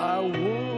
I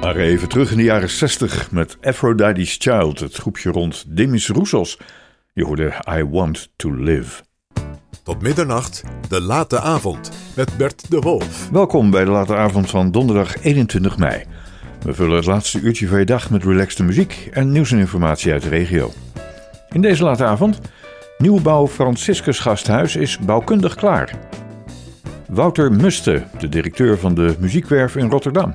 Maar even terug in de jaren 60 met Aphrodite's Child, het groepje rond Demis Roussos. Je hoorde I Want To Live. Tot middernacht, de late avond met Bert de Wolf. Welkom bij de late avond van donderdag 21 mei. We vullen het laatste uurtje van je dag met relaxte muziek en nieuws en informatie uit de regio. In deze late avond, nieuwbouw Franciscus Gasthuis is bouwkundig klaar. Wouter Muste, de directeur van de Muziekwerf in Rotterdam.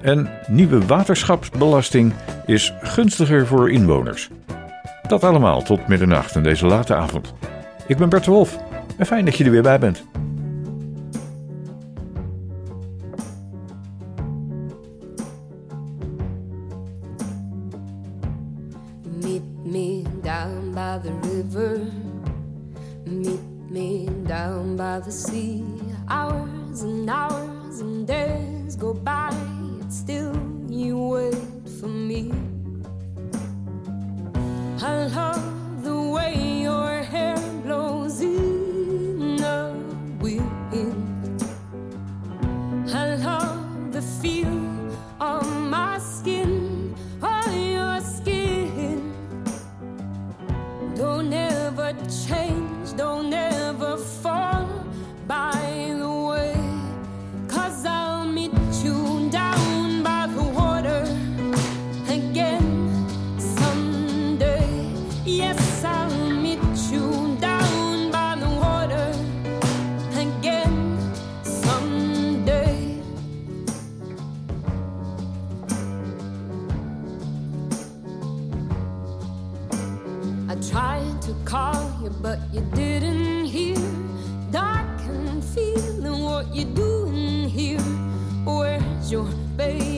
En nieuwe waterschapsbelasting is gunstiger voor inwoners. Dat allemaal tot middernacht in deze late avond. Ik ben Bert de Wolf en fijn dat je er weer bij bent. Tried to call you, but you didn't hear. Dark and feeling what you're doing here. Where's your baby?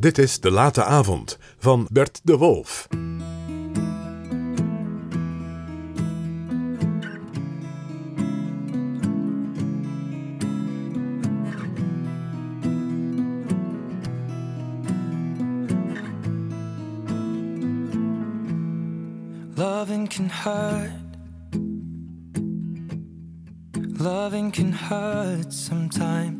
Dit is De Late Avond van Bert de Wolf. Loving can hurt. Loving can hurt sometimes.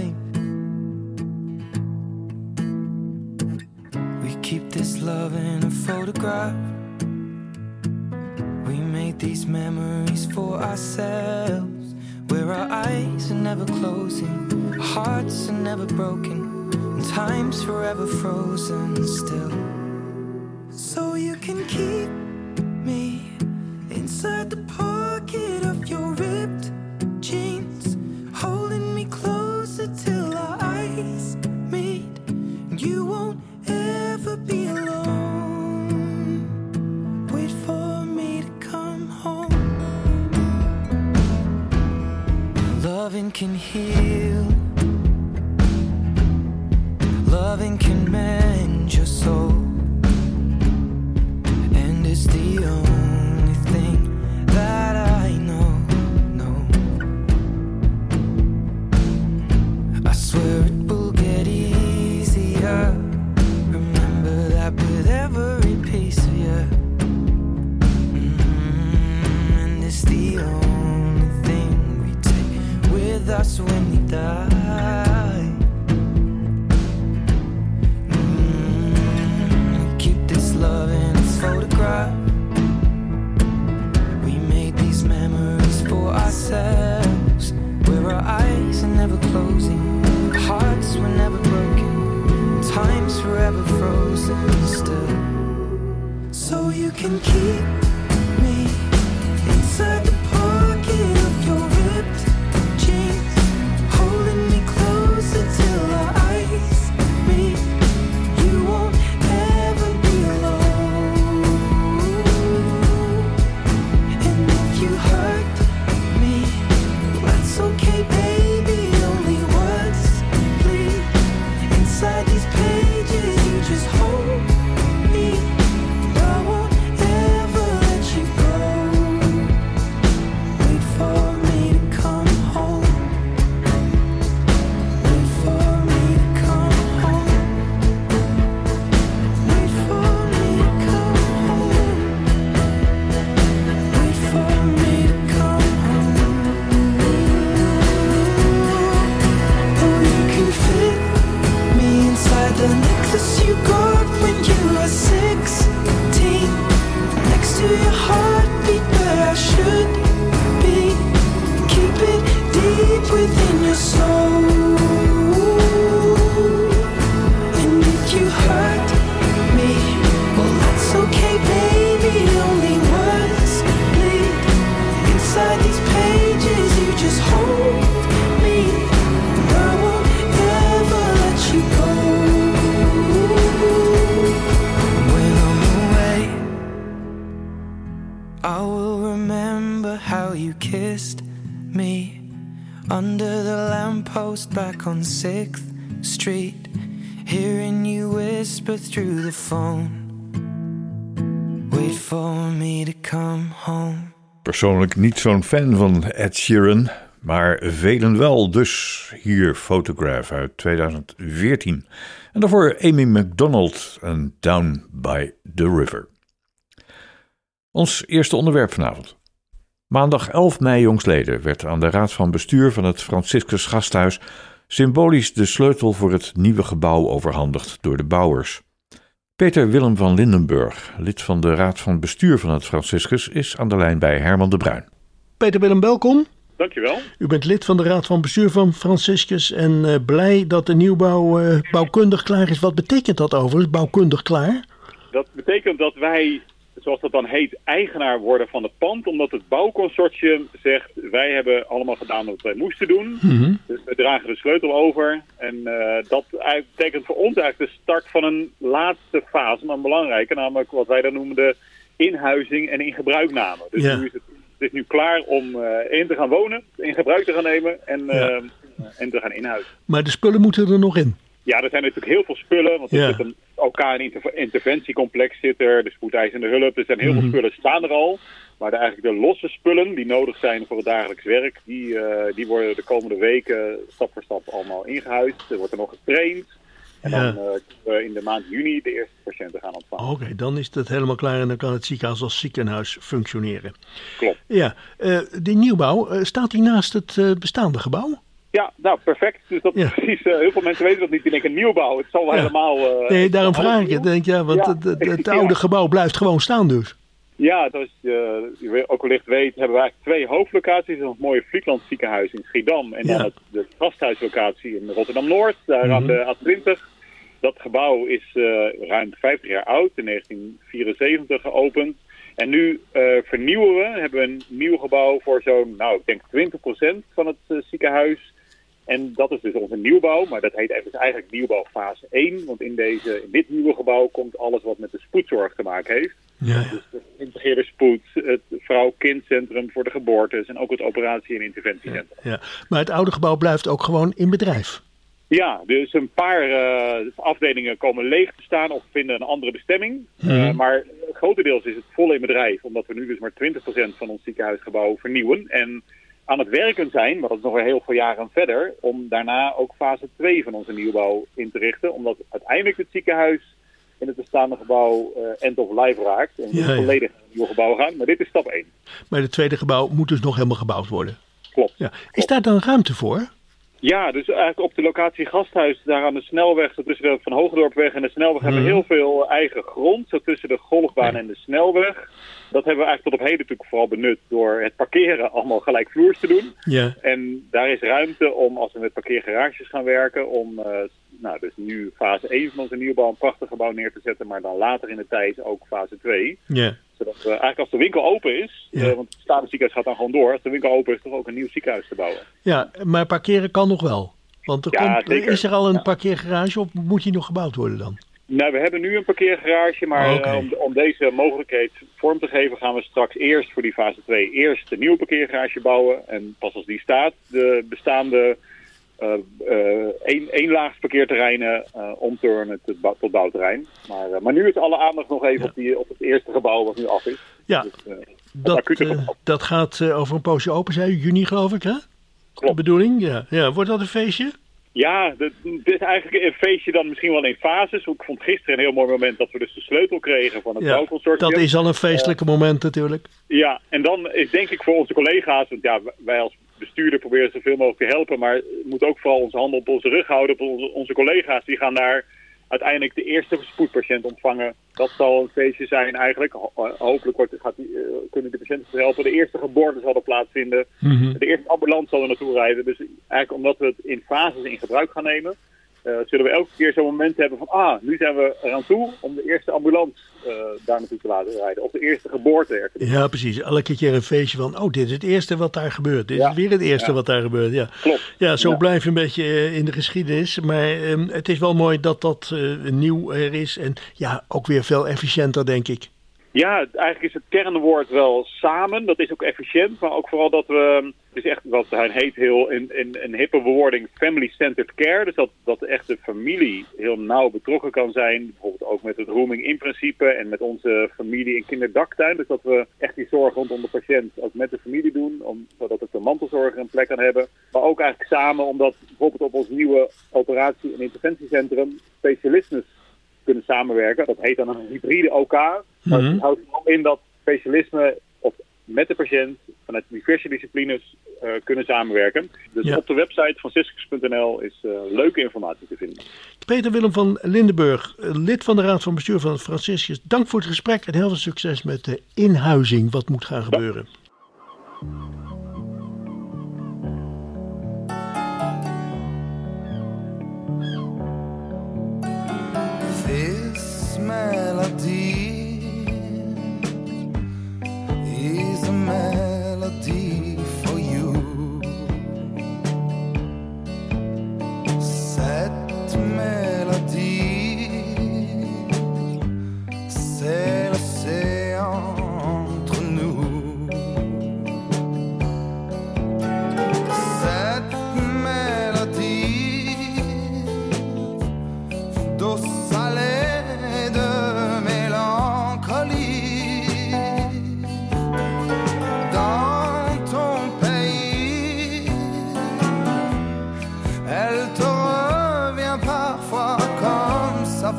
This love in a photograph. We made these memories for ourselves. Where our eyes are never closing, our hearts are never broken, and time's forever frozen still. So you can keep me inside the pocket of your ripped jeans, ever be alone. Wait for me to come home. Loving can heal. Loving can mend your soul. Can keep Persoonlijk niet zo'n fan van Ed Sheeran, maar velen wel. Dus hier Photograph uit 2014. En daarvoor Amy MacDonald en Down by the River. Ons eerste onderwerp vanavond. Maandag 11 mei jongstleden werd aan de raad van bestuur van het Franciscus Gasthuis symbolisch de sleutel voor het nieuwe gebouw overhandigd door de bouwers. Peter Willem van Lindenburg, lid van de raad van bestuur van het Franciscus, is aan de lijn bij Herman de Bruin. Peter Willem, welkom. Dankjewel. U bent lid van de Raad van Bestuur van Franciscus en eh, blij dat de nieuwbouw eh, bouwkundig klaar is. Wat betekent dat overigens, bouwkundig klaar? Dat betekent dat wij, zoals dat dan heet, eigenaar worden van het pand. Omdat het bouwconsortium zegt, wij hebben allemaal gedaan wat wij moesten doen. Dus we dragen de sleutel over. En eh, dat betekent voor ons eigenlijk de start van een laatste fase, maar een belangrijke. Namelijk wat wij dan noemen de inhuizing en in gebruikname. Dus nu is het, het is nu klaar om eh, in te gaan wonen, in gebruik te gaan nemen en, Ja. eh, en te gaan inhuizen. Maar de spullen moeten er nog in. Ja, er zijn natuurlijk heel veel spullen. Want er Ja. zit een OK een interventiecomplex zit er, de spoedeisende hulp. Er zijn heel Mhm. veel spullen staan er al. Maar de, eigenlijk de losse spullen die nodig zijn voor het dagelijks werk, die, eh, die worden de komende weken stap voor stap allemaal ingehuisd. Er wordt er nog getraind. En Ja. dan eh, kunnen we in de maand juni de eerste patiënten gaan ontvangen. Oké, dan is het helemaal klaar en dan kan het ziekenhuis als ziekenhuis functioneren. Klopt. Ja, eh, die nieuwbouw, staat die naast het bestaande gebouw? Ja, nou perfect. Dus dat Ja. precies. eh, heel veel mensen weten dat niet. Die denken nieuwbouw. Het zal wel Ja. helemaal. eh, Nee, daarom vraag ik nieuw. Denk, ja, want Ja. het, het, oude gebouw blijft gewoon staan dus. Ja, zoals je, je ook wellicht weet, hebben we eigenlijk twee hoofdlocaties. Het mooie Vlietland ziekenhuis in Schiedam. En Ja. dan het, de gasthuislocatie in Rotterdam-Noord, daar aan de A20. Dat gebouw is eh, ruim 50 jaar oud, in 1974 geopend. En nu eh, vernieuwen we, hebben we een nieuw gebouw voor zo'n, nou ik denk 20% van het eh, ziekenhuis. En dat is dus onze nieuwbouw, maar dat heet even eigenlijk nieuwbouw fase 1. Want in, deze, in dit nieuwe gebouw komt alles wat met de spoedzorg te maken heeft. Ja, ja. De geïntegreerde spoed, het vrouw-kindcentrum voor de geboortes en ook het operatie- en interventiecentrum. ja. Maar het oude gebouw blijft ook gewoon in bedrijf. Ja, dus een paar eh, afdelingen komen leeg te staan of vinden een andere bestemming. Mhm. Eh, maar grotendeels is het vol in bedrijf, omdat we nu dus maar 20% van ons ziekenhuisgebouw vernieuwen. En aan het werken zijn, maar dat is nog weer heel veel jaren verder, om daarna ook fase 2 van onze nieuwbouw in te richten. Omdat uiteindelijk het ziekenhuis in het bestaande gebouw eh, end of life raakt. En we Ja, ja. volledig naar een nieuw gebouw gaan. Maar dit is stap 1. Maar het tweede gebouw moet dus nog helemaal gebouwd worden. Klopt. Ja. Is daar dan ruimte voor? Ja, dus eigenlijk op de locatie Gasthuis, daar aan de snelweg, zo tussen de Van Hogendorpweg en de snelweg, hebben we Mhm. heel veel eigen grond, zo tussen de golfbaan en de snelweg. Dat hebben we eigenlijk tot op heden natuurlijk vooral benut door het parkeren allemaal gelijkvloers te doen. Ja. En daar is ruimte om, als we met parkeergarages gaan werken, om eh, nou, dus nu fase 1 van onze nieuwbouw een prachtig gebouw neer te zetten, maar dan later in de tijd ook fase 2. Ja. Zodat we eigenlijk als de winkel open is, Ja. eh, want het bestaande ziekenhuis gaat dan gewoon door, als de winkel open is, toch ook een nieuw ziekenhuis te bouwen. ja, maar parkeren kan nog wel. Want er Ja, komt, is er al een parkeergarage of moet die nog gebouwd worden dan? Nou, we hebben nu een parkeergarage, maar eh, om, om deze mogelijkheid vorm te geven gaan we straks eerst voor die fase 2 eerst de nieuwe parkeergarage bouwen. En pas als die staat, de bestaande eh eh één, eenlaags parkeerterreinen eh omturnen tot, tot bouwterrein. Maar, eh, maar nu is alle aandacht nog even Ja. op, die, op het eerste gebouw wat nu af is. Ja, Dus, eh, dat, eh, dat gaat eh, over een poosje open, zei u, juni geloof ik hè? De Klopt. bedoeling, ja. ja. Wordt dat een feestje? Ja, dit is eigenlijk een feestje dan misschien wel in fases. Ik vond gisteren een heel mooi moment dat we dus de sleutel kregen van het Ja, bouwconsortium. dat is al een feestelijke moment natuurlijk. Ja, en dan is denk ik voor onze collega's, want ja, wij als bestuurder proberen zoveel mogelijk te helpen, maar we moeten ook vooral onze handen op onze rug houden. Op onze, onze collega's die gaan daar uiteindelijk de eerste spoedpatiënt ontvangen. Dat zal een feestje zijn eigenlijk. Eh, hopelijk wordt, gaat die, eh, kunnen de patiënten helpen. De eerste geboorte zal er plaatsvinden. Mhm. De eerste ambulance zal er naartoe rijden. Dus eigenlijk omdat we het in fases in gebruik gaan nemen, zullen we elke keer zo'n moment hebben van, ah, nu zijn we eraan toe om de eerste ambulance eh, daar naartoe te laten rijden. Of de eerste geboorte. Ja, precies. Elke keer een feestje van, oh, dit is het eerste wat daar gebeurt. Dit Ja. is weer het eerste Ja. wat daar gebeurt. Ja, Klopt. ja zo Ja. blijf je een beetje eh, in de geschiedenis. Maar ehm, het is wel mooi dat dat eh, nieuw er is. En ja, ook weer veel efficiënter, denk ik. Ja, eigenlijk is het kernwoord wel samen. Dat is ook efficiënt, maar ook vooral dat we... Het is echt wat hij heet heel in, in een hippe bewoording family-centered care. Dus dat, dat echt de familie heel nauw betrokken kan zijn. Bijvoorbeeld ook met het rooming in principe en met onze familie in kinderdaktuin. Dus dat we echt die zorg rondom de patiënt ook met de familie doen. Om, zodat ook de mantelzorger een plek kan hebben. Maar ook eigenlijk samen omdat bijvoorbeeld op ons nieuwe operatie- en interventiecentrum specialismes kunnen samenwerken. Dat heet dan een hybride OK. Maar het houdt in dat specialisme met de patiënt vanuit diverse disciplines eh, kunnen samenwerken. Dus Ja. op de website van Ciscus.nl is eh, leuke informatie te vinden. Peter Willem van Lindenburg, eh, lid van de Raad van Bestuur van Franciscus. Dank voor het gesprek en heel veel succes met de inhuizing. Wat moet gaan gebeuren? This melody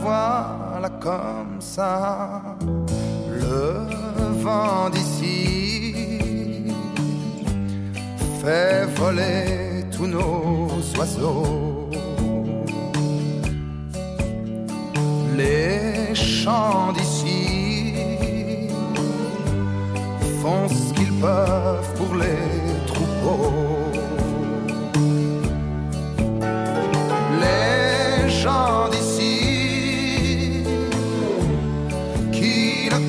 voilà comme ça. Le vent d'ici fait voler tous nos oiseaux. Les chants d'ici font ce qu'ils peuvent pour les troupeaux. Les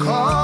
call.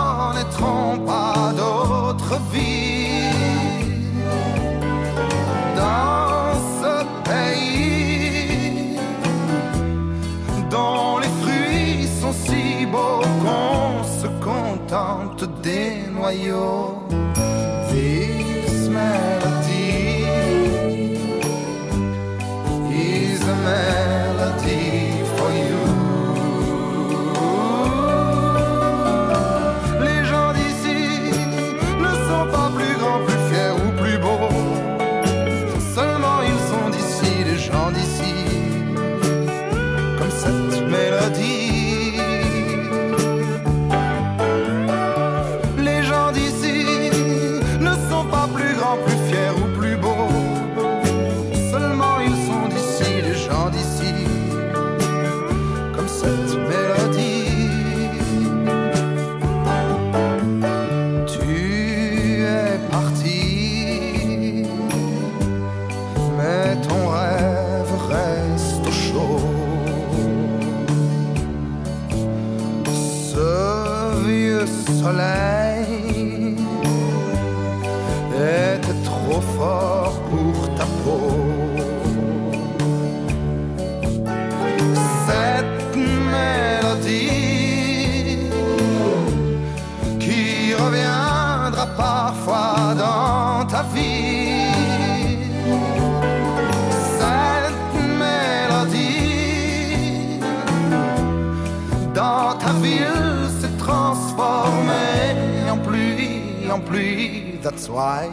Why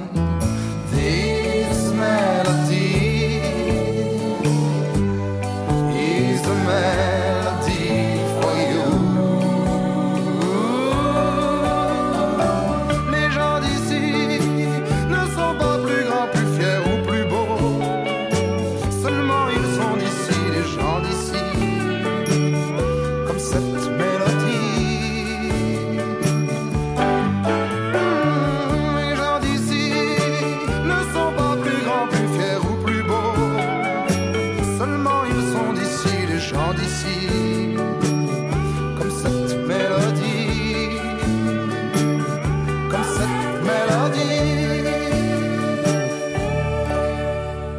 this melody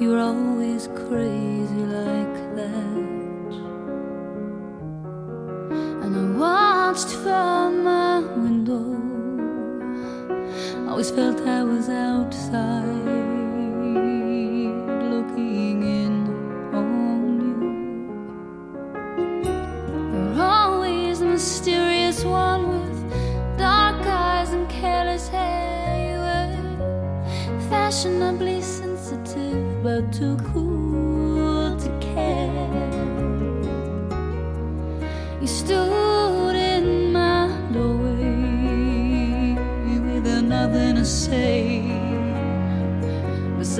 You were always crazy like that. And I watched from my window. Always felt I was outside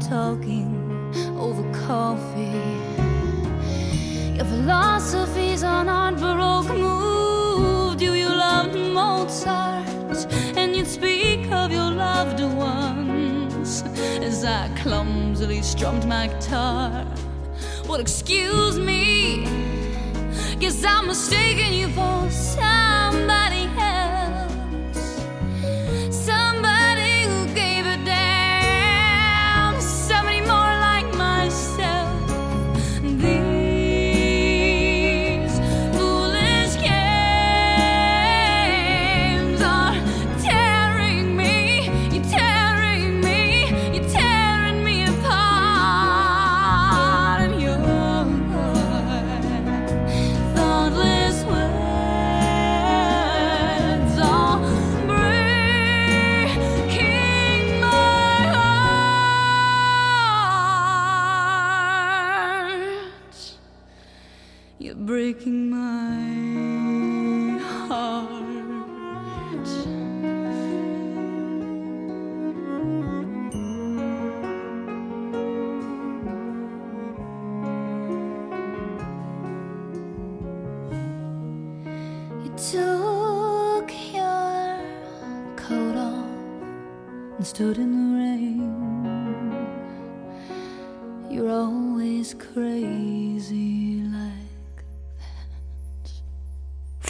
talking over coffee. Your philosophies on art baroque moved you. You loved Mozart, and you'd speak of your loved ones as I clumsily strummed my guitar. Well, excuse me, guess I'm mistaking you for somebody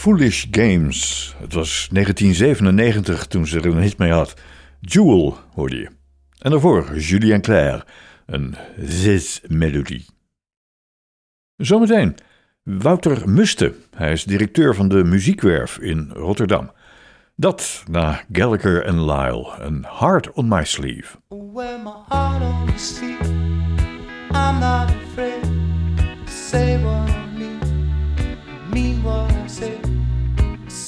Foolish Games. Het was 1997 toen ze er een hit mee had. Jewel hoorde je. En daarvoor Julien Clerc, een zis-melodie. Zometeen Wouter Muste. Hij is directeur van de Muziekwerf in Rotterdam. Dat na Gallagher en Lyle, een Heart on My Sleeve. My heart on I'm not afraid say what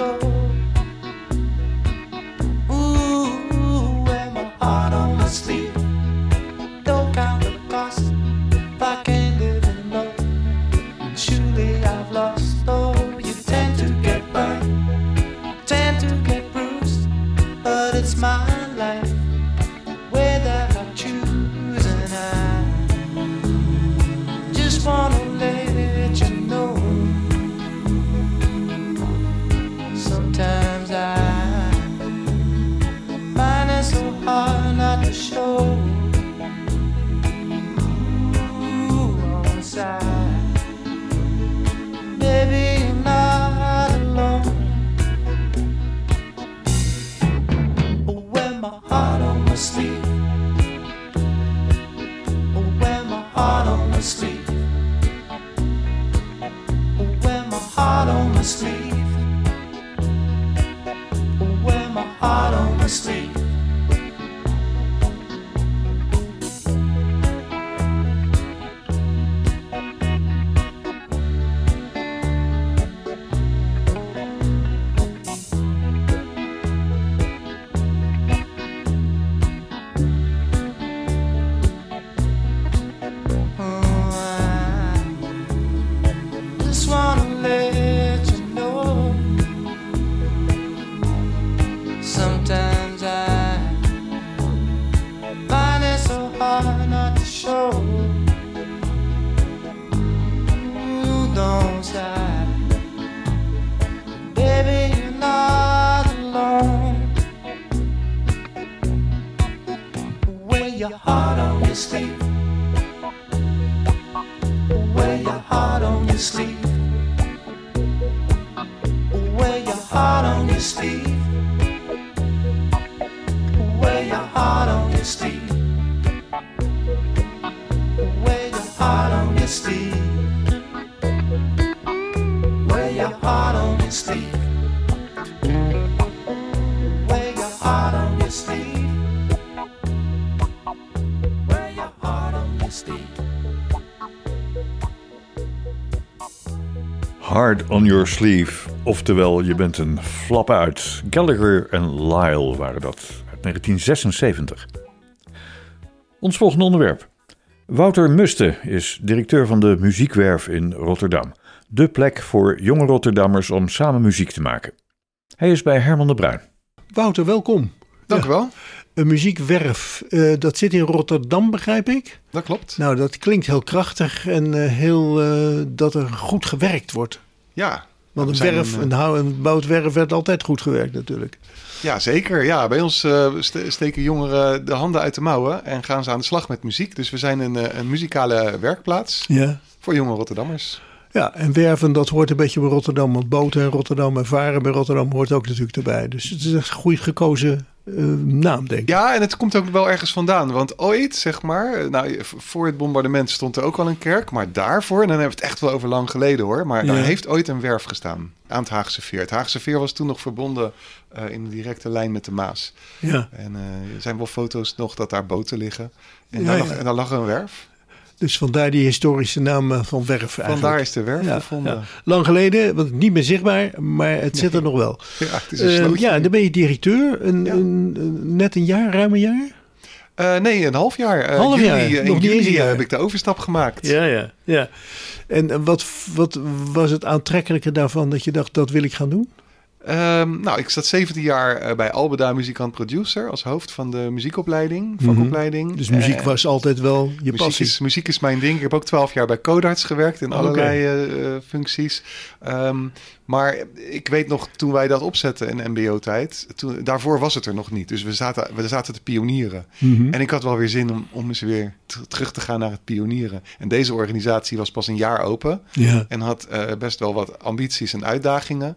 soul. bottomlessly. On your sleeve. Oftewel, je bent een flap uit. Gallagher en Lyle waren dat. Uit 1976. Ons volgende onderwerp. Wouter Muste is directeur van de Muziekwerf in Rotterdam. De plek voor jonge Rotterdammers om samen muziek te maken. Hij is bij Herman de Bruin. Wouter, welkom. Dank u wel. Een muziekwerf, eh, dat zit in Rotterdam, begrijp ik. Dat klopt. Nou, dat klinkt heel krachtig en eh, heel eh, dat er goed gewerkt wordt. Ja. Want een werf, een, een, werf werd altijd goed gewerkt natuurlijk. Ja, zeker. Ja, bij ons eh, ste- steken jongeren de handen uit de mouwen en gaan ze aan de slag met muziek. Dus we zijn een, eh, een muzikale werkplaats Ja. voor jonge Rotterdammers. Ja, en werven, dat hoort een beetje bij Rotterdam. Want boten in Rotterdam en varen bij Rotterdam hoort ook natuurlijk erbij. Dus het is een goed gekozen eh, naam, denk ik. Ja, en het komt ook wel ergens vandaan. Want ooit, zeg maar, nou, v- voor het bombardement stond er ook al een kerk. Maar daarvoor, en dan hebben we het echt wel over lang geleden hoor. Maar Ja. daar heeft ooit een werf gestaan aan het Haagse Veer. Het Haagse Veer was toen nog verbonden eh, in de directe lijn met de Maas. Ja. En eh, er zijn wel foto's nog dat daar boten liggen. En, Ja, daar. Lag, en daar lag een werf. Dus vandaar die historische naam eh, van werf eigenlijk. Vandaar is de werf Ja, gevonden. ja. Lang geleden, want niet meer zichtbaar, maar het zit er nog wel. Ja, het is een Eh, ja, dan ben je directeur. Een, een, een- net een jaar, ruim een jaar? Eh, nee, een half jaar. Eh, Half juli, jaar, nog in juli jaar. heb ik de overstap gemaakt. Ja, ja, ja. En wat, wat was het aantrekkelijke daarvan dat je dacht, dat wil ik gaan doen? Ehm, nou, ik zat 17 jaar eh, bij Albeda Muzikant Producer als hoofd van de muziekopleiding, Mhm. vakopleiding. Dus muziek Eh, was altijd wel je muziek passie. is, muziek is mijn ding. Ik heb ook 12 jaar bij Codarts gewerkt in allerlei eh, functies. Ehm, maar ik weet nog, toen wij dat opzetten in MBO-tijd, daarvoor was het er nog niet. Dus we zaten, we zaten te pionieren. Mhm. En ik had wel weer zin om, om eens weer terug te gaan naar het pionieren. En deze organisatie was pas een jaar open. En had best wel wat ambities en uitdagingen.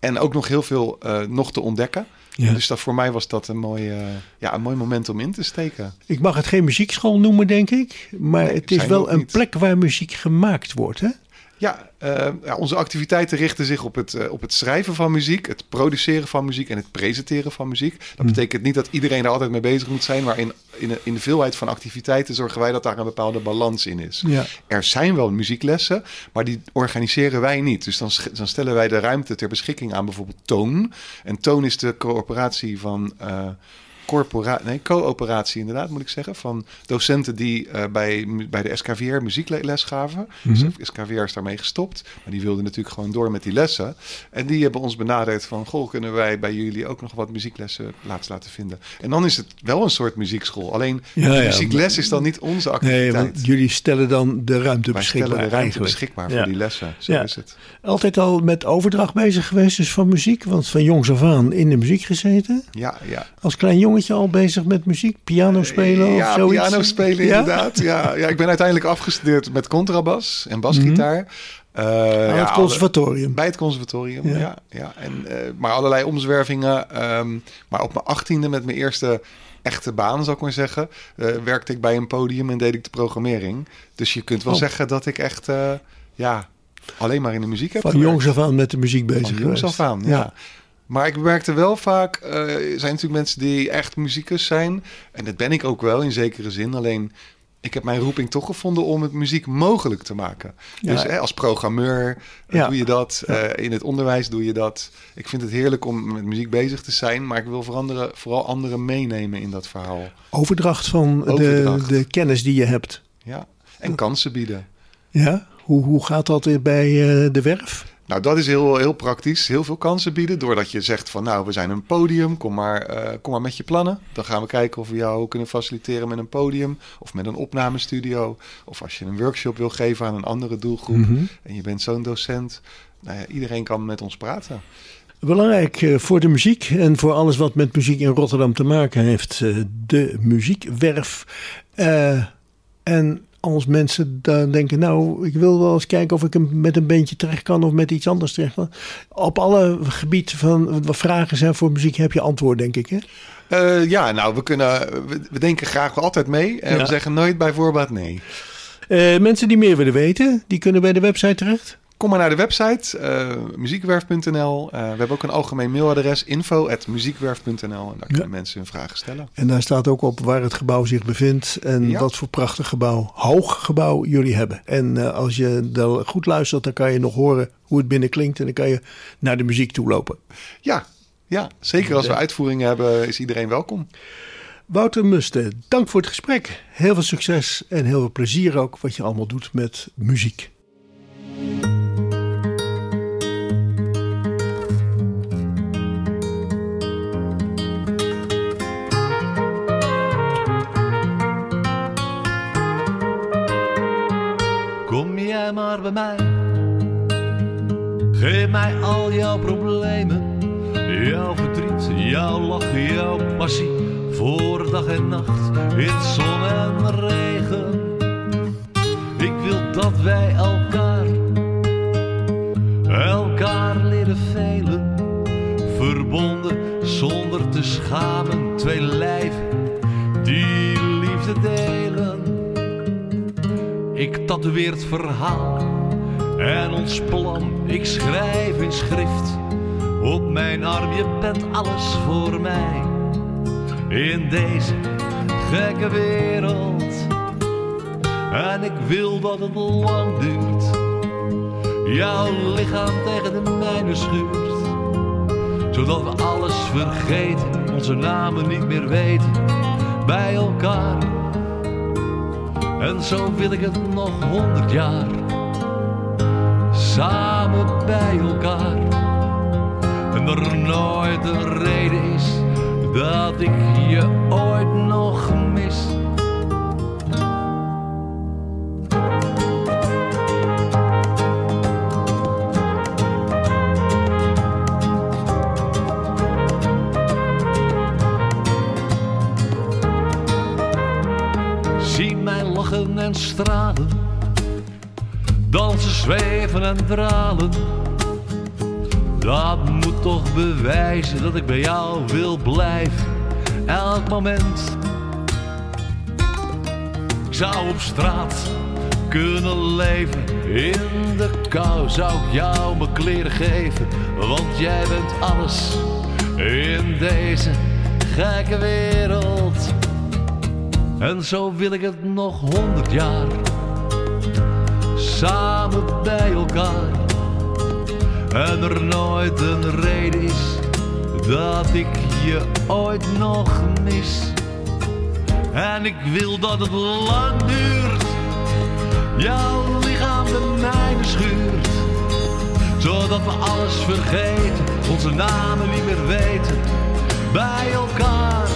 En ook nog heel veel eh, nog te ontdekken. Ja. Dus dat, voor mij was dat een mooi, eh, ja, een mooi moment om in te steken. Ik mag het geen muziekschool noemen, denk ik. Maar Nee, het is wel een niet. plek waar muziek gemaakt wordt, hè? Ja, eh, ja, onze activiteiten richten zich op het, eh, op het schrijven van muziek, het produceren van muziek en het presenteren van muziek. Dat Hm. betekent niet dat iedereen daar altijd mee bezig moet zijn, maar in, in, de- in de veelheid van activiteiten zorgen wij dat daar een bepaalde balans in is. Ja. Er zijn wel muzieklessen, maar die organiseren wij niet. Dus dan, dan stellen wij de ruimte ter beschikking aan bijvoorbeeld Toon. En Toon is de coöperatie van. eh, corpora nee, coöperatie inderdaad, moet ik zeggen. Van docenten die eh, bij, bij de SKVR muziekles gaven. Mhm. Dus SKVR is daarmee gestopt. Maar die wilden natuurlijk gewoon door met die lessen. En die hebben ons benaderd van... Goh, kunnen wij bij jullie ook nog wat muzieklessen plaats laten vinden? En dan is het wel een soort muziekschool. Alleen Ja, de ja, muziekles is dan niet onze activiteit. Nee, want jullie stellen dan de ruimte Wij beschikbaar. stellen de ruimte eigenlijk. beschikbaar Ja. voor die lessen. Zo is het. Altijd al met overdracht bezig geweest, dus van muziek. Want van jongs af aan in de muziek gezeten. Ja, ja. Als klein jongetje al bezig met muziek, piano spelen of ja, zoiets. piano spelen Ja? inderdaad. Ja, ja, ik ben uiteindelijk afgestudeerd met contrabas en basgitaar. Aan ja, het conservatorium. Bij het conservatorium, Ja. ja. ja, En, eh, maar allerlei omzwervingen. ehm, maar op mijn achttiende met mijn eerste echte baan, zou ik maar zeggen, eh, werkte ik bij een podium en deed ik de programmering. Dus je kunt wel Oh. zeggen dat ik echt, ja, alleen maar in de muziek heb Van gewerkt. jongs af aan met de muziek bezig Van jongs af aan, ja. Maar ik merkte wel vaak, eh, er zijn natuurlijk mensen die echt muzikus zijn. En dat ben ik ook wel in zekere zin. Alleen, ik heb mijn roeping toch gevonden om het muziek mogelijk te maken. Ja. Dus hè, als programmeur eh, Ja. doe je dat. eh, in het onderwijs doe je dat. Ik vind het heerlijk om met muziek bezig te zijn. Maar ik wil veranderen, vooral anderen meenemen in dat verhaal. Overdracht van Overdracht. De, de kennis die je hebt. Ja. En kansen bieden. Ja? Hoe, hoe gaat dat bij eh, de werf? Nou, dat is heel, heel praktisch. Heel veel kansen bieden. Doordat je zegt van nou, we zijn een podium. Kom maar, eh, kom maar met je plannen. Dan gaan we kijken of we jou kunnen faciliteren met een podium. Of met een opnamestudio. Of als je een workshop wil geven aan een andere doelgroep. Mhm. En je bent zo'n docent. Nou ja, iedereen kan met ons praten. Belangrijk eh, voor de muziek en voor alles wat met muziek in Rotterdam te maken heeft. eh, De muziekwerf. En als mensen dan denken, nou, ik wil wel eens kijken of ik met een bandje terecht kan of met iets anders terecht kan. Op alle gebieden van wat vragen zijn voor muziek heb je antwoord, denk ik. Hè? Eh, ja, nou, we, kunnen, we, denken graag altijd mee. En Ja. we zeggen nooit bij voorbaat nee. Eh, mensen die meer willen weten, die kunnen bij de website terecht. Kom maar naar de website, eh, muziekwerf.nl. Eh, we hebben ook een algemeen mailadres, info.muziekwerf.nl. En daar kunnen mensen hun vragen stellen. En daar staat ook op waar het gebouw zich bevindt en Ja. wat voor prachtig gebouw, hoog gebouw jullie hebben. En eh, als je dan goed luistert, dan kan je nog horen hoe het binnen klinkt en dan kan je naar de muziek toe lopen. Ja, ja, zeker als we uitvoeringen hebben, is iedereen welkom. Wouter Musten, dank voor het gesprek. Heel veel succes en heel veel plezier ook wat je allemaal doet met muziek. Kom jij maar bij mij. Geef mij al jouw problemen. Jouw verdriet, jouw lach, jouw passie. Voor dag en nacht, in zon en regen. Ik wil dat wij elkaar, elkaar leren velen. Verbonden zonder te schamen, twee lijven die liefde delen. Ik tatoeëer het verhaal en ons plan. Ik schrijf in schrift op mijn arm. Je bent alles voor mij in deze gekke wereld. En ik wil dat het lang duurt. Jouw lichaam tegen de mijne schuurt. Zodat we alles vergeten, onze namen niet meer weten. Bij elkaar. En zo wil ik het nog honderd jaar. Samen bij elkaar. En er nooit een reden is dat ik je ooit nog mis. En dralen. Dat moet toch bewijzen dat ik bij jou wil blijven, elk moment. Ik zou op straat kunnen leven, in de kou zou ik jou mijn kleren geven, want jij bent alles in deze gekke wereld. En zo wil ik het nog honderd jaar samen bij elkaar. En er nooit een reden is dat ik je ooit nog mis. En ik wil dat het lang duurt, jouw lichaam de mijne schuurt. Zodat we alles vergeten, onze namen niet meer weten, bij elkaar.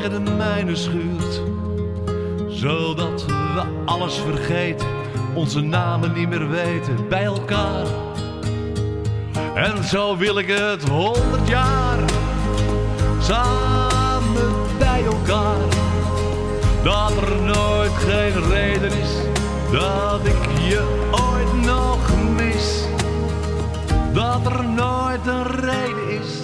tegen de mijne schuurt. Zodat we alles vergeten, onze namen niet meer weten bij elkaar. En zo wil ik het honderd jaar, samen bij elkaar. Dat er nooit geen reden is dat ik je ooit nog mis. Dat er nooit een reden is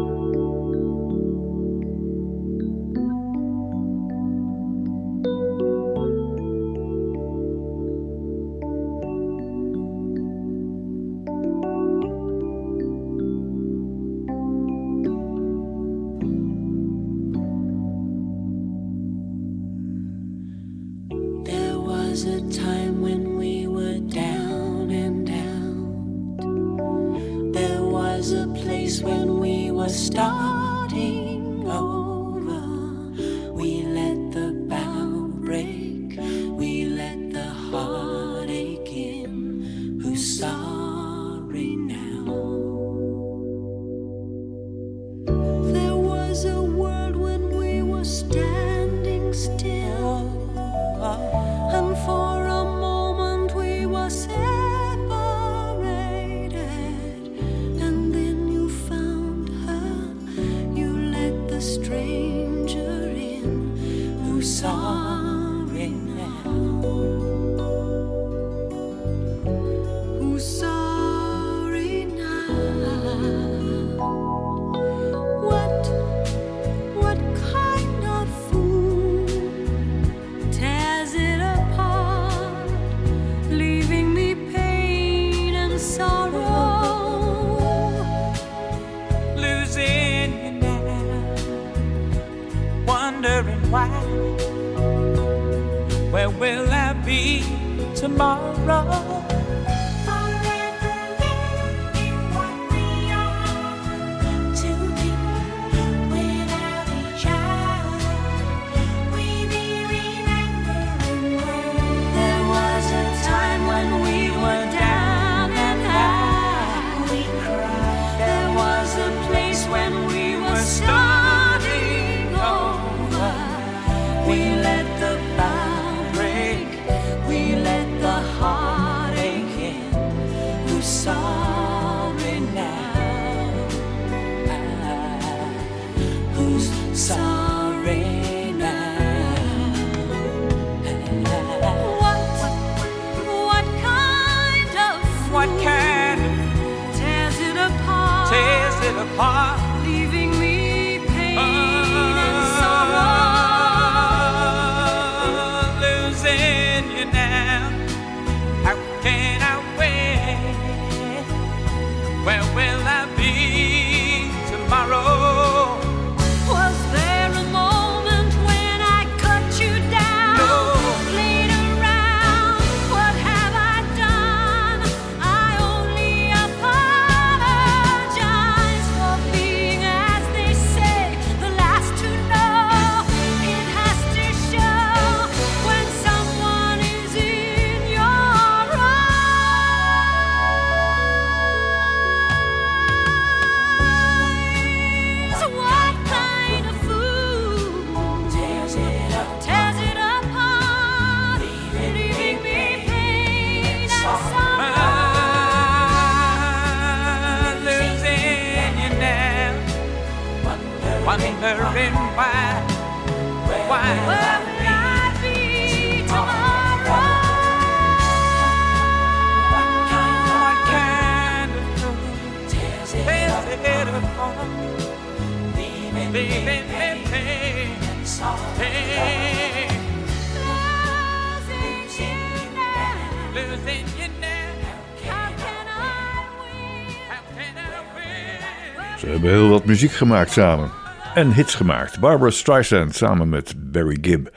muziek gemaakt samen. En hits gemaakt. Barbara Streisand samen met Barry Gibb.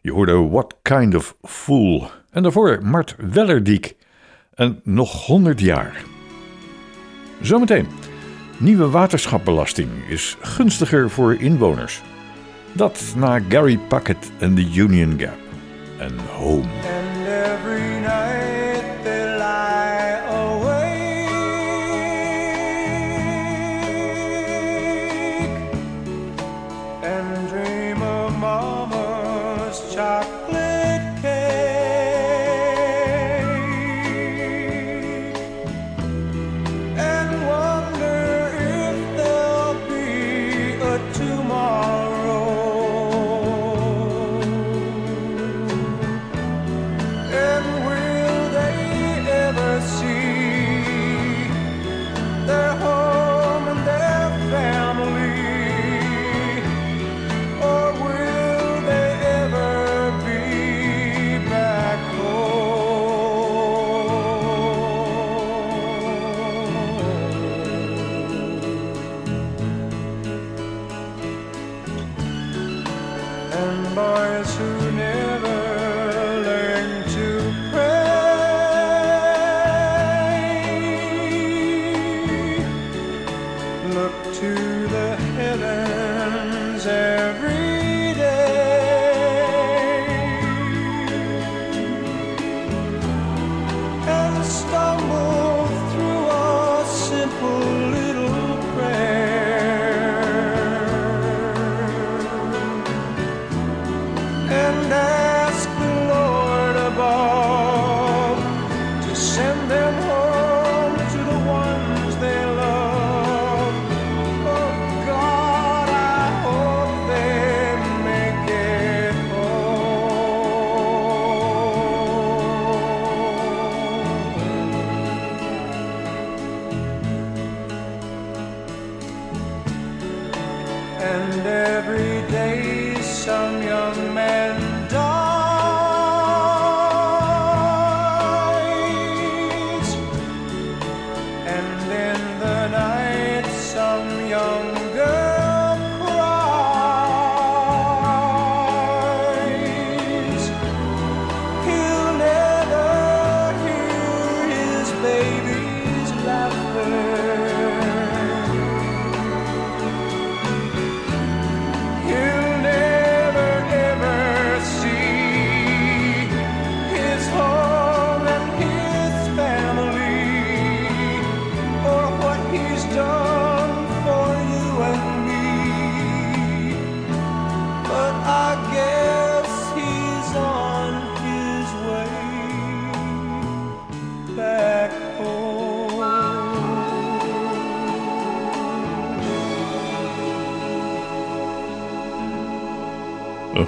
Je hoorde What Kind of Fool. En daarvoor Mart Wellerdiek. En nog 100 jaar. Zometeen. Nieuwe waterschapbelasting is gunstiger voor inwoners. Dat na Gary Puckett en de Union Gap. En Home.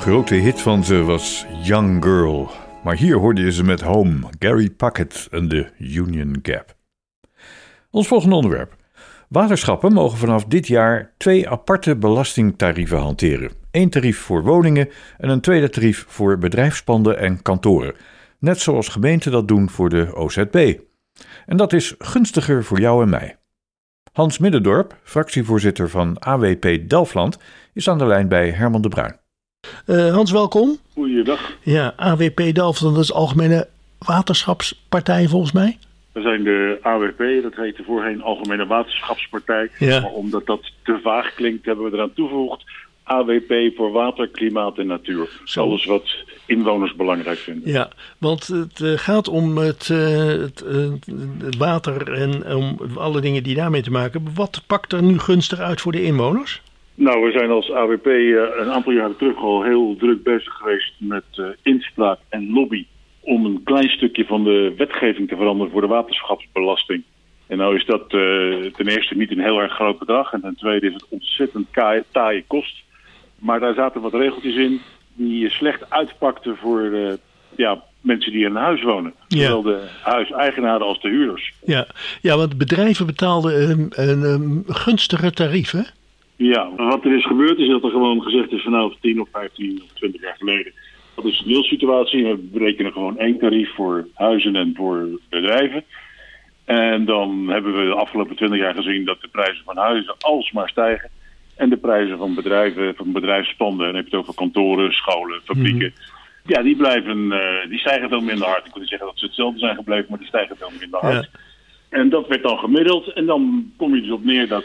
Grote hit van ze was Young Girl. Maar hier hoorde je ze met Home, Gary Puckett en de Union Gap. Ons volgende onderwerp. Waterschappen mogen vanaf dit jaar twee aparte belastingtarieven hanteren. Eén tarief voor woningen en een tweede tarief voor bedrijfspanden en kantoren. Net zoals gemeenten dat doen voor de OZB. En dat is gunstiger voor jou en mij. Hans Middendorp, fractievoorzitter van AWP Delfland, is aan de lijn bij Herman de Bruin. Eh, Hans, welkom. Goeiedag. Ja, AWP Delft, dat is Algemene Waterschapspartij volgens mij. We zijn de AWP, dat heette voorheen Algemene Waterschapspartij. Ja. Maar omdat dat te vaag klinkt, hebben we eraan toegevoegd AWP voor water, klimaat en natuur. Alles wat inwoners belangrijk vinden. Ja, want het eh, gaat om het, eh, het, het water en om alle dingen die daarmee te maken hebben. Wat pakt er nu gunstig uit voor de inwoners? Nou, we zijn als AWP eh, een aantal jaren terug al heel druk bezig geweest met eh, inspraak en lobby om een klein stukje van de wetgeving te veranderen voor de waterschapsbelasting. En nou is dat eh, ten eerste niet een heel erg groot bedrag en ten tweede is het ontzettend taaie kost. Maar daar zaten wat regeltjes in die slecht uitpakten voor ja, mensen die in een huis wonen. Ja. Zowel de huiseigenaren als de huurders. Ja, ja want bedrijven betaalden een, een, een gunstiger tarief, hè? Ja, wat er is gebeurd is dat er gewoon gezegd is vanaf 10 of 15 of 20 jaar geleden. Dat is de deelsituatie. We berekenen gewoon één tarief voor huizen en voor bedrijven. En dan hebben we de afgelopen 20 jaar gezien dat de prijzen van huizen alsmaar stijgen. En de prijzen van bedrijven, van bedrijfspanden, en dan heb je het over kantoren, scholen, fabrieken. Ja, die blijven, eh, die stijgen veel minder hard. Ik wil niet zeggen dat ze hetzelfde zijn gebleven, maar die stijgen veel minder hard. En dat werd dan gemiddeld. En dan kom je dus op neer dat,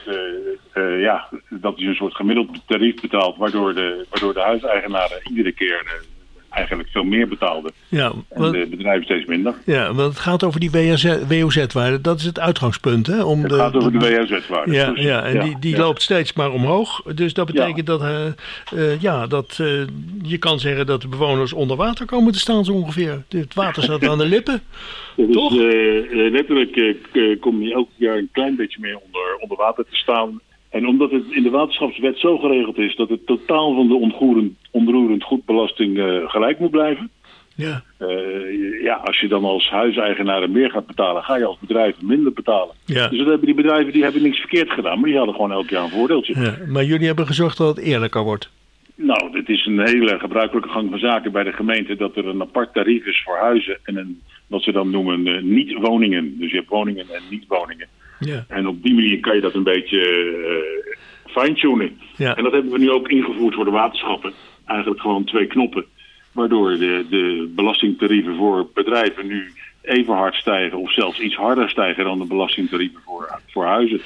eh, ja, dat je een soort gemiddeld tarief betaalt. Waardoor de, waardoor de huiseigenaren iedere keer eh, eigenlijk veel meer betaalden. Ja, En de bedrijven steeds minder. ja, want het gaat over die WOZ-waarde. Dat is het uitgangspunt, hè? Om Het gaat over de WOZ-waarde. Ja, ja, en die, die ja. loopt steeds maar omhoog. Dus dat betekent dat, eh, eh, ja, dat eh, je kan zeggen dat de bewoners onder water komen te staan zo ongeveer. Het water staat aan de lippen. Dus Toch? letterlijk kom je elk jaar een klein beetje meer onder, onder water te staan. En omdat het in de waterschapswet zo geregeld is dat het totaal van de onroerend, goedbelasting eh, gelijk moet blijven. Ja. Eh, ja, als je dan als huiseigenaar meer gaat betalen, ga je als bedrijf minder betalen. Ja. Dus dat hebben die bedrijven die hebben niks verkeerd gedaan, maar die hadden gewoon elk jaar een voordeeltje. Ja, maar jullie hebben gezorgd dat het eerlijker wordt. Nou, het is een hele gebruikelijke gang van zaken bij de gemeente dat er een apart tarief is voor huizen en een, wat ze dan noemen, eh, niet-woningen. Dus je hebt woningen en niet-woningen. Ja. En op die manier kan je dat een beetje eh, fine-tunen. Ja. En dat hebben we nu ook ingevoerd voor de waterschappen. eigenlijk gewoon twee knoppen. Waardoor de, de belastingtarieven voor bedrijven nu even hard stijgen of zelfs iets harder stijgen dan de belastingtarieven voor, voor huizen.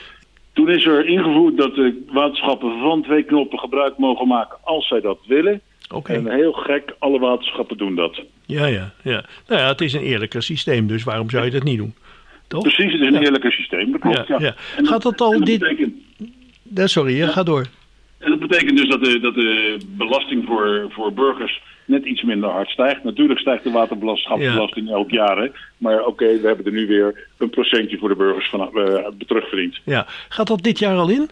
Toen is er ingevoerd dat de waterschappen van twee knoppen gebruik mogen maken als zij dat willen. Oké. En heel gek, alle waterschappen doen dat. Ja, ja, ja. Nou ja, het is een eerlijker systeem, dus waarom zou je dat niet doen? Toch? Precies, het is een Ja. eerlijker systeem, dat klopt. Ja, Ja. En Gaat dat al dit- betekent- sorry, ga door. En dat betekent dus dat de, dat de belasting voor, voor burgers net iets minder hard stijgt. Natuurlijk stijgt de waterbelasting elk jaar. Hè? Maar oké, we hebben er nu weer een procentje voor de burgers van, eh, terugverdiend. Ja. Gaat dat dit jaar al in?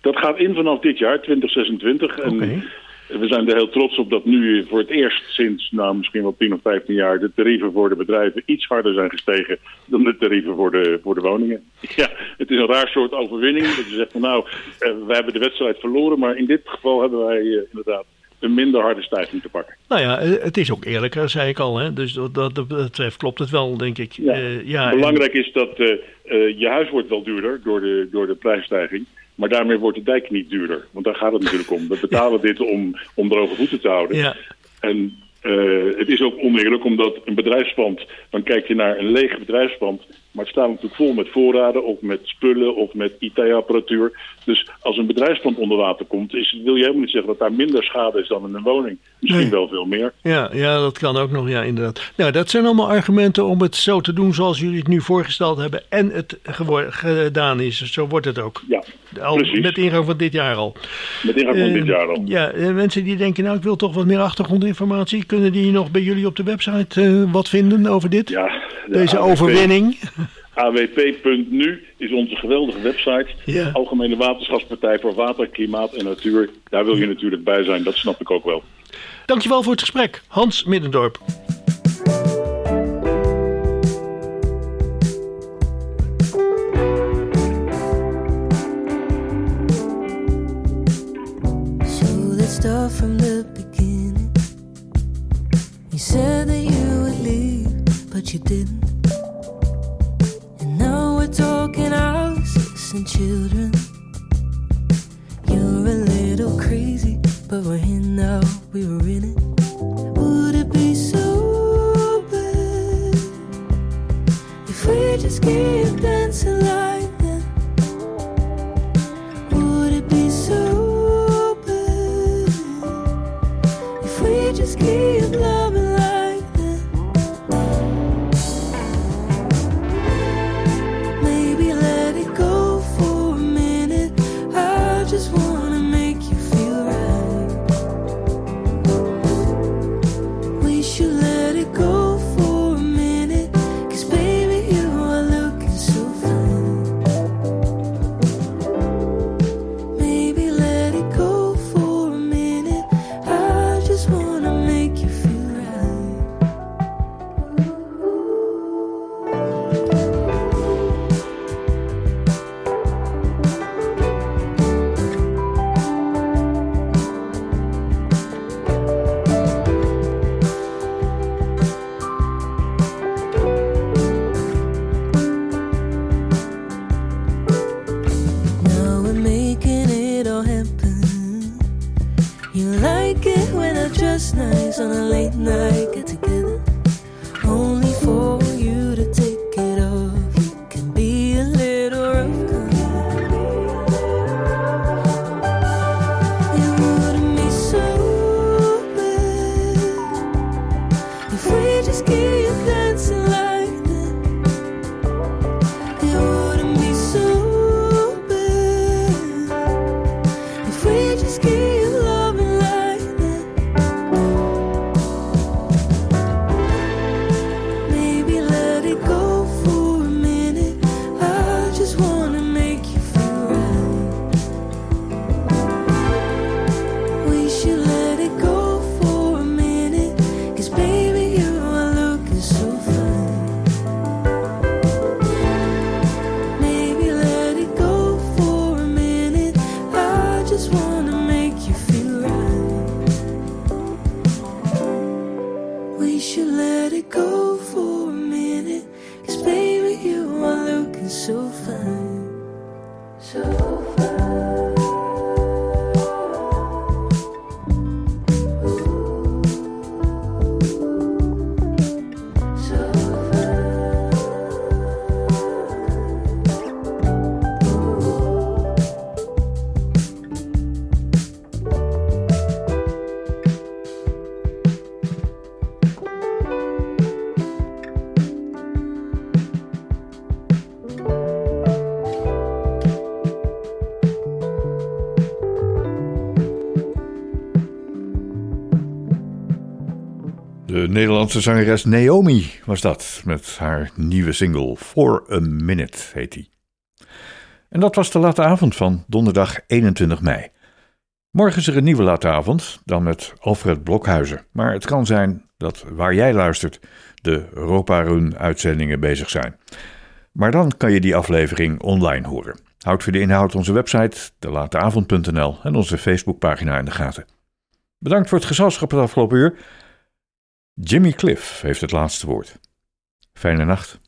Dat gaat in vanaf dit jaar, 2026. En Oké. We zijn er heel trots op dat nu voor het eerst sinds nou, misschien wel 10 of 15 jaar... de tarieven voor de bedrijven iets harder zijn gestegen dan de tarieven voor de, voor de woningen. Ja, het is een raar soort overwinning. Dat je zegt van nou, eh, we hebben de wedstrijd verloren... maar in dit geval hebben wij eh, inderdaad een minder harde stijging te pakken. Nou ja, eh, het is ook eerlijker, zei ik al. Hè? Dus dat, dat, betreft klopt het wel, denk ik. Ja. Ja, en- Belangrijk is dat je huis wordt wel duurder door de, door de prijsstijging. Maar daarmee wordt de dijk niet duurder. Want daar gaat het natuurlijk om. We betalen dit om, om droge voeten te houden. Ja. En eh, het is ook oneerlijk omdat een bedrijfspand... dan kijk je naar een leeg bedrijfspand... maar het staat natuurlijk vol met voorraden of met spullen of met IT-apparatuur. Dus als een bedrijfspand onder water komt... Is, wil je helemaal niet zeggen dat daar minder schade is dan in een woning. Misschien Nee. wel veel meer. Ja, ja, dat kan ook nog, ja, inderdaad. Nou, dat zijn allemaal argumenten om het zo te doen zoals jullie het nu voorgesteld hebben. En het gedaan is. Zo wordt het ook. Ja, Al, precies. met ingang van dit jaar al. Met ingang van dit jaar al. Ja, eh, mensen die denken, nou, ik wil toch wat meer achtergrondinformatie. Kunnen die nog bij jullie op de website eh, wat vinden over dit? Ja, de Deze overwinning. awp.nu is onze geweldige website. Ja. Algemene Waterschapspartij voor Water, Klimaat en Natuur. Daar wil je natuurlijk bij zijn, dat snap ik ook wel. Dankjewel voor het gesprek, Hans Middendorp. So let's start from the beginning. You said that you would leave, but you didn't. Talking houses and children. You're a little crazy, but we're here now, we were in it. Would it be so bad if we just keep dancing like Nederlandse zangeres Naomi was dat, met haar nieuwe single For a Minute heet die. En dat was de late avond van donderdag 21 mei. Morgen is er een nieuwe late avond, dan met Alfred Blokhuizen. Maar het kan zijn dat waar jij luistert de Europa Run uitzendingen bezig zijn. Maar dan kan je die aflevering online horen. Houd voor de inhoud onze website, delateavond.nl en onze Facebookpagina in de gaten. Bedankt voor het gezelschap het afgelopen uur. Jimmy Cliff heeft het laatste woord. Fijne nacht.